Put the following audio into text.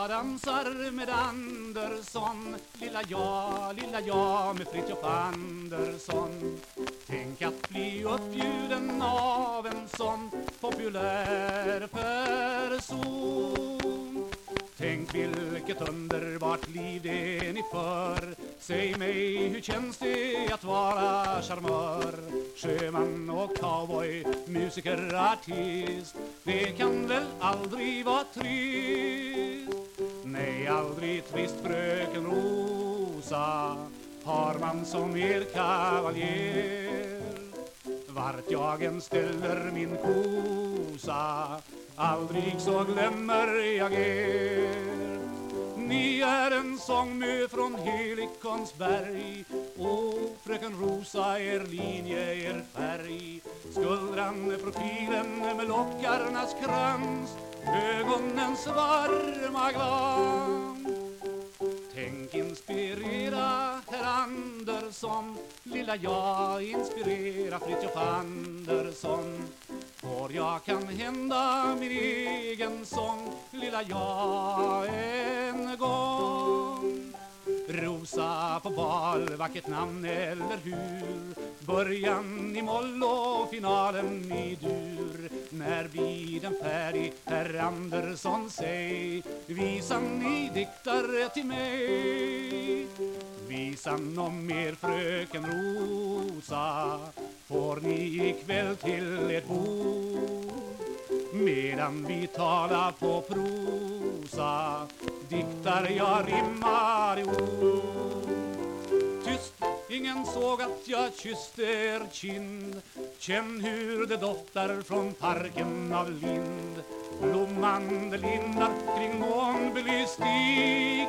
Jag dansar med Andersson. Lilla jag, lilla jag med Fritiof Andersson. Tänk att bli uppbjuden av en sån populär person. Tänk vilket underbart liv det är ni för. Säg mig hur känns det att vara charmör? Sjöman och cowboy, musiker, artist Det kan väl aldrig vara trist vet visst trist fröken Rosa Har man som er kavaljer. Vart jag än ställer min kosa Aldrig så glömmer jag er. Ni är en sångmö från Helikonsberg Och fröken Rosa, er linje, er färg. Skuldran, profilen med lockarnas krans Ögonens varma glans. Tänk inspirera herr Andersson. Lilla jag inspirera Fritiof Andersson. Får jag kan hända min egen sång Lilla jag en gång. Rosa på bal, vackert namn eller hur? Början i moll och finalen i dur den färdig, herr Andersson, säg. Visan ni diktar till mig. Visan om er fröken Rosa. Får ni ikväll till ert bord? Medan vi talar på prosa Diktar jag rimmar i ord ingen såg att jag kysste er kind. Känn hur det doftar från parken av lind Blommande lindar kring månbelyst stig